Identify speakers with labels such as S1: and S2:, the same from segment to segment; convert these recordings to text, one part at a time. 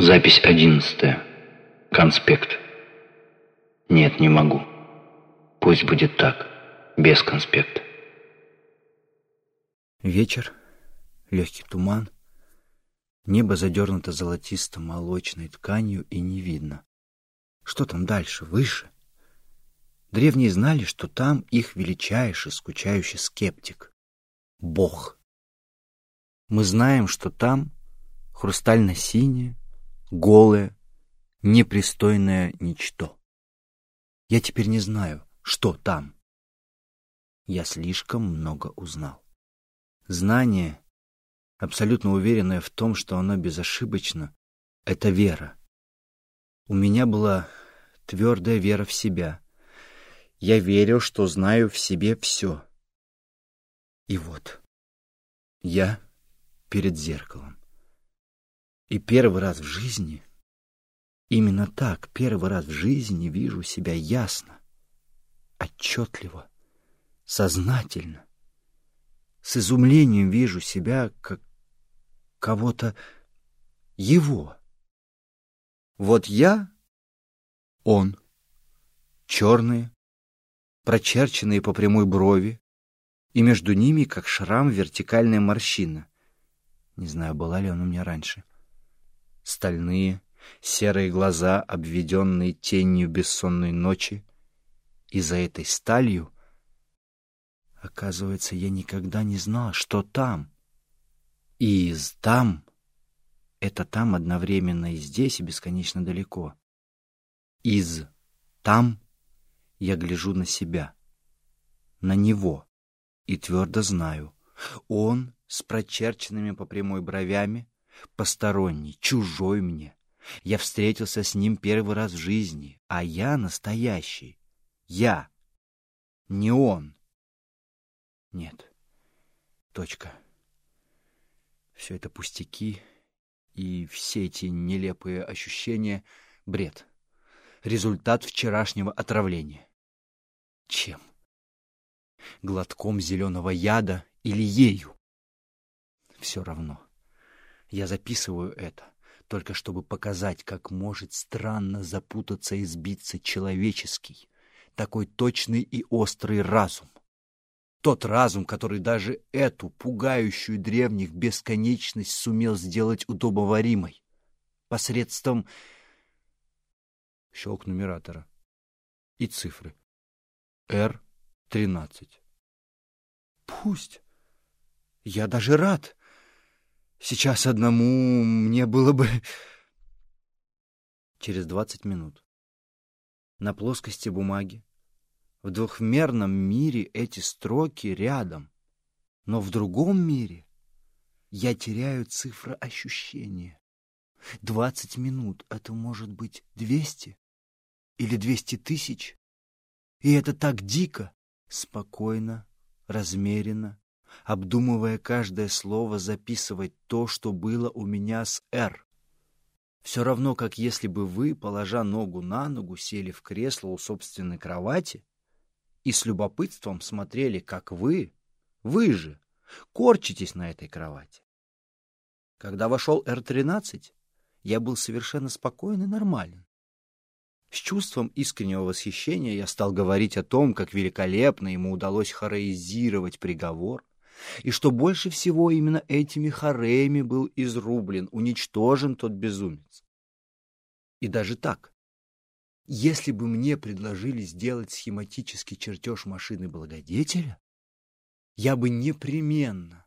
S1: Запись одиннадцатая. Конспект. Нет, не могу. Пусть будет так, без конспекта.
S2: Вечер, легкий туман, небо задернуто золотисто-молочной тканью и не видно. Что там дальше, выше? Древние знали, что там их величайший, скучающий скептик — Бог. Мы знаем, что там хрустально-синее, голое, непристойное ничто. Я теперь не знаю, что там. Я слишком много узнал. Знание, абсолютно уверенное в том, что оно безошибочно, — это вера. У меня была твердая вера в себя. Я верил, что знаю в себе все. И вот, я перед зеркалом. И первый раз в жизни, именно так, первый раз в жизни вижу себя ясно, отчетливо, сознательно. С изумлением вижу себя как кого-то его. Вот я, он, черные, прочерченные по прямой брови, и между ними, как шрам, вертикальная морщина. Не знаю, была ли она у меня раньше стальные, серые глаза, обведенные тенью бессонной ночи, и за этой сталью, оказывается, я никогда не знал, что там. И из там — это там одновременно и здесь, и бесконечно далеко. Из там я гляжу на себя, на него, и твердо знаю, он с прочерченными по прямой бровями, посторонний, чужой мне. Я встретился с ним первый раз в жизни, а я настоящий. Я. Не он. Нет. Точка. Все это пустяки, и все эти нелепые ощущения — бред. Результат вчерашнего отравления. Чем? Глотком зеленого яда или ею? Все равно. Я записываю это, только чтобы показать, как может странно запутаться и сбиться человеческий, такой точный и острый разум. Тот разум, который даже эту, пугающую древних бесконечность, сумел сделать удобоваримой. Посредством... Щелк нумератора. И цифры. Р-13. Пусть. Я даже рад. Сейчас одному мне было бы... Через двадцать минут. На плоскости бумаги. В двухмерном мире эти строки рядом. Но в другом мире я теряю цифры ощущения. Двадцать минут — это может быть двести или двести тысяч. И это так дико, спокойно, размеренно, обдумывая каждое слово, записывать то, что было у меня с «Р». Все равно, как если бы вы, положа ногу на ногу, сели в кресло у собственной кровати и с любопытством смотрели, как вы, вы же, корчитесь на этой кровати. Когда вошел Р-13, я был совершенно спокоен и нормален. С чувством искреннего восхищения я стал говорить о том, как великолепно ему удалось хороизировать приговор, и что больше всего именно этими хореями был изрублен, уничтожен тот безумец. И даже так, если бы мне предложили сделать схематический чертеж машины благодетеля, я бы непременно,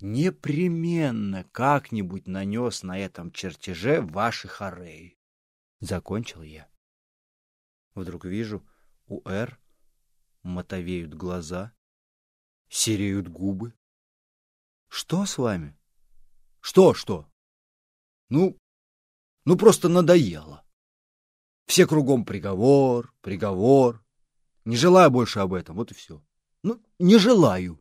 S2: непременно как-нибудь нанес на этом чертеже ваши хореи. Закончил я. Вдруг вижу, у Р мотовеют глаза, сереют губы. Что с вами? Что, что? Ну, ну просто надоело. Все кругом приговор, приговор. Не желаю больше об этом, вот и все. Ну, не желаю.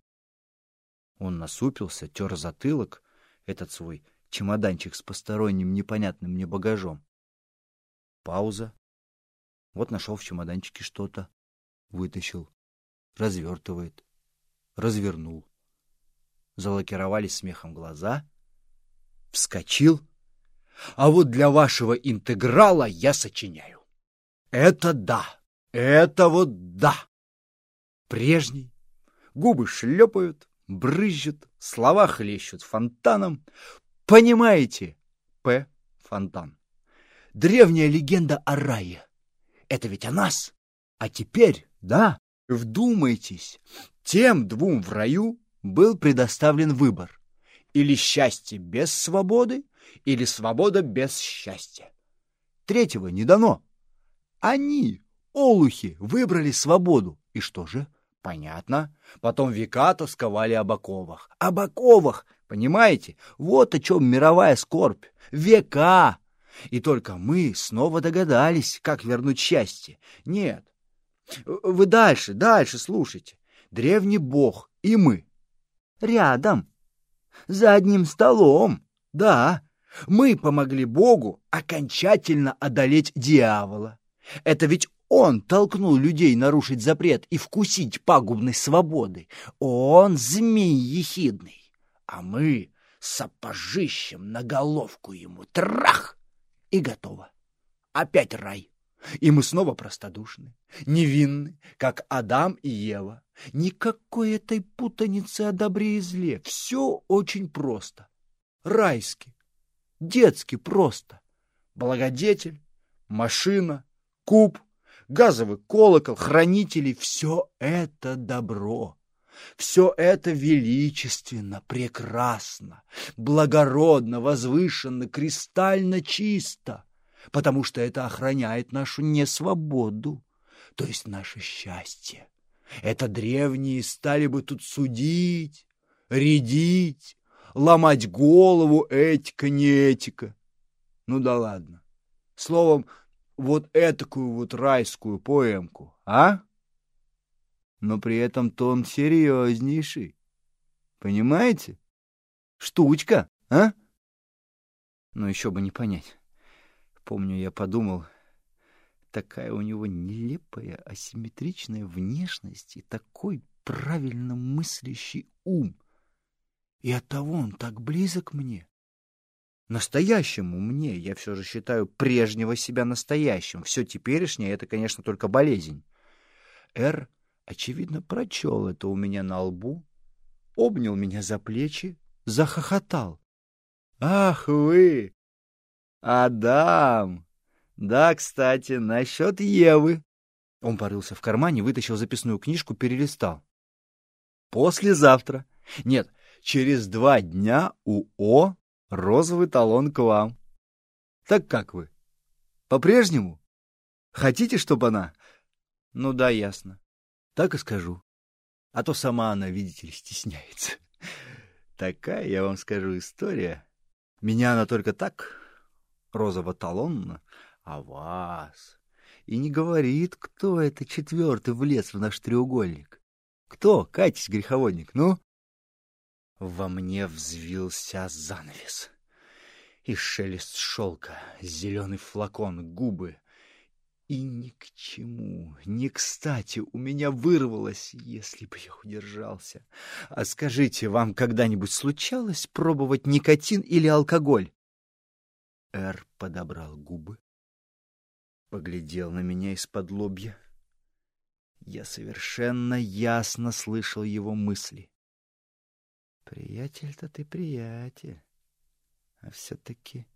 S2: Он насупился, тер затылок, этот свой чемоданчик с посторонним непонятным мне багажом. Пауза. Вот нашел в чемоданчике что-то. Вытащил. Развертывает развернул. Залакировались смехом глаза, вскочил, а вот для вашего интеграла я сочиняю. Это да, это вот да. Прежний. Губы шлепают, брызжут, слова хлещут фонтаном. Понимаете? П. Фонтан. Древняя легенда о рае. Это ведь о нас. А теперь, да, вдумайтесь, тем двум в раю был предоставлен выбор. Или счастье без свободы, или свобода без счастья. Третьего не дано. Они, олухи, выбрали свободу. И что же? Понятно. Потом века тосковали об оковах. Об оковах, понимаете? Вот о чем мировая скорбь. Века! И только мы снова догадались, как вернуть счастье. Нет. Вы дальше, дальше слушайте. Древний бог и мы. Рядом. За одним столом. Да, мы помогли Богу окончательно одолеть дьявола. Это ведь он толкнул людей нарушить запрет и вкусить пагубной свободы. Он змей ехидный. А мы сапожищем на головку ему трах! И готово. Опять рай. И мы снова простодушны, невинны, как Адам и Ева. Никакой этой путаницы о добре и зле. Все очень просто. Райски. Детски просто. Благодетель, машина, куб, газовый колокол, хранители — все это добро. Все это величественно, прекрасно, благородно, возвышенно, кристально чисто, потому что это охраняет нашу несвободу, то есть наше счастье. Это древние стали бы тут судить, рядить, ломать голову, этика, не этика. Ну да ладно. Словом, вот этакую вот райскую поэмку, а? Но при этом тон серьезнейший. Понимаете? Штучка, а? Ну еще бы не понять. Помню, я подумал, такая у него нелепая, асимметричная внешность и такой правильно мыслящий ум. И оттого он так близок мне. Настоящему мне, я все же считаю прежнего себя настоящим. Все теперешнее — это, конечно, только болезнь. Р, очевидно, прочел это у меня на лбу, обнял меня за плечи, захохотал. «Ах вы! Адам! Да, кстати, насчет Евы!» Он порылся в кармане, вытащил записную книжку, перелистал. «Послезавтра. Нет, через два дня у О розовый талон к вам. Так как вы? По-прежнему? Хотите, чтобы она? Ну да, ясно. Так и скажу. А то сама она, видите ли, стесняется. Такая, я вам скажу, история. Меня она только так, розово-талонно, а вас. И не говорит, кто это четвертый влез в наш треугольник. Кто, Катись, греховодник, ну? Во мне взвился занавес. И шелест шелка, зеленый флакон, губы. И ни к чему, ни кстати у меня вырвалось, если бы я удержался. А скажите, вам когда-нибудь случалось пробовать никотин или алкоголь? Эр подобрал губы, поглядел на меня из-под лобья. Я совершенно ясно слышал его мысли. Приятель-то ты приятель. А все-таки...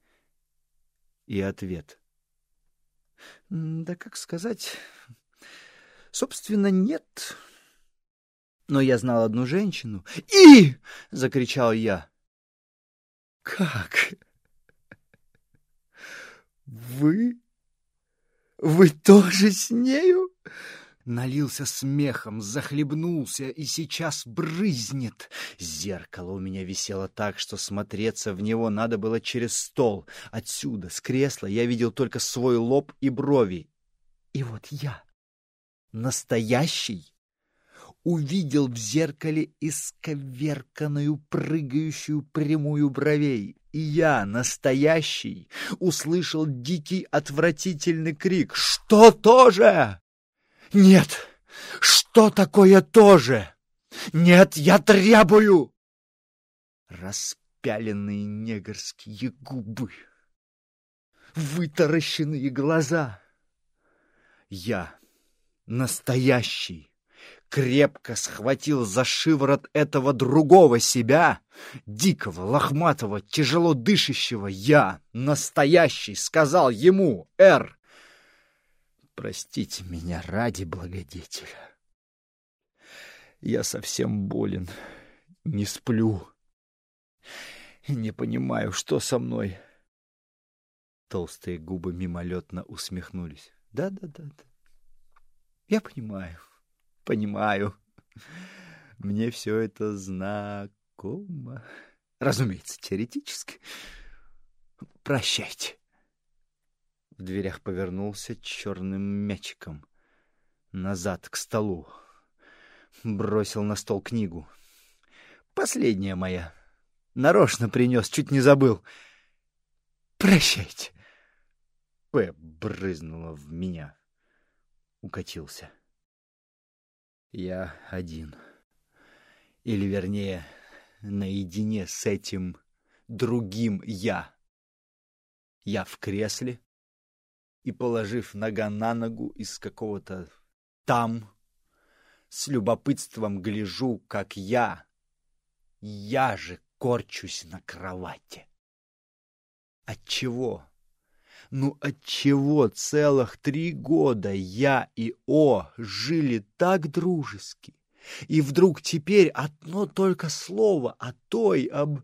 S2: И ответ. Да как сказать... Собственно, нет. Но я знал одну женщину. «И!» — закричал я. «Как? Вы? Вы тоже с нею?» налился смехом, захлебнулся и сейчас брызнет. Зеркало у меня висело так, что смотреться в него надо было через стол. Отсюда, с кресла, я видел только свой лоб и брови. И вот я, настоящий, увидел в зеркале исковерканную прыгающую прямую бровей. И я, настоящий, услышал дикий отвратительный крик «Что тоже?» Нет! Что такое тоже? Нет, я требую! Распяленные негрские губы, вытаращенные глаза. Я, настоящий, крепко схватил за шиворот этого другого себя, дикого, лохматого, тяжело дышащего. Я, настоящий, сказал ему, «Эр, простите меня ради благодетеля. Я совсем болен, не сплю, не понимаю, что со мной». Толстые губы мимолетно усмехнулись. «Да-да-да, я понимаю, понимаю. Мне все это знакомо. Разумеется, теоретически. Прощайте». В дверях повернулся черным мячиком. Назад, к столу. Бросил на стол книгу. «Последняя моя. Нарочно принес, чуть не забыл. Прощайте». П брызнула в меня. Укатился. Я один. Или, вернее, наедине с этим другим я. Я в кресле и, положив нога на ногу из какого-то там, с любопытством гляжу, как я, я же корчусь на кровати. Отчего? Ну отчего целых три года я и О жили так дружески? И вдруг теперь одно только слово о той, об...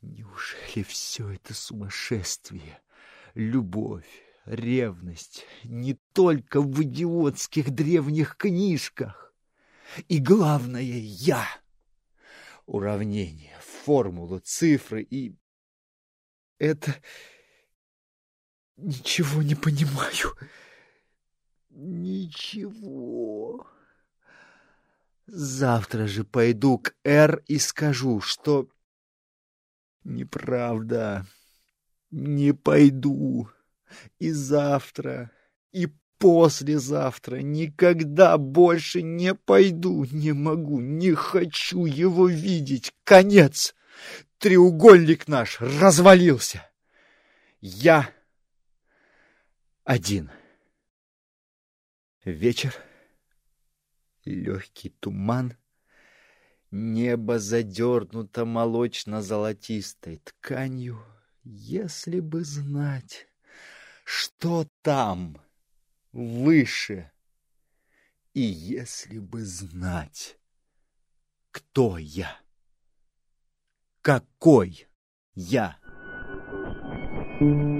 S2: Неужели все это сумасшествие, любовь, ревность не только в идиотских древних книжках? И главное — я. Уравнение, формулы, цифры и... Это... Ничего не понимаю. Ничего. Завтра же пойду к Р и скажу, что... Неправда. Не пойду. И завтра, и послезавтра никогда больше не пойду. Не могу, не хочу его видеть. Конец. Треугольник наш развалился. Я один. Вечер, легкий туман, небо задернуто молочно-золотистой тканью. Если бы знать, что там, выше, и если бы знать, кто я, какой я. Thank you.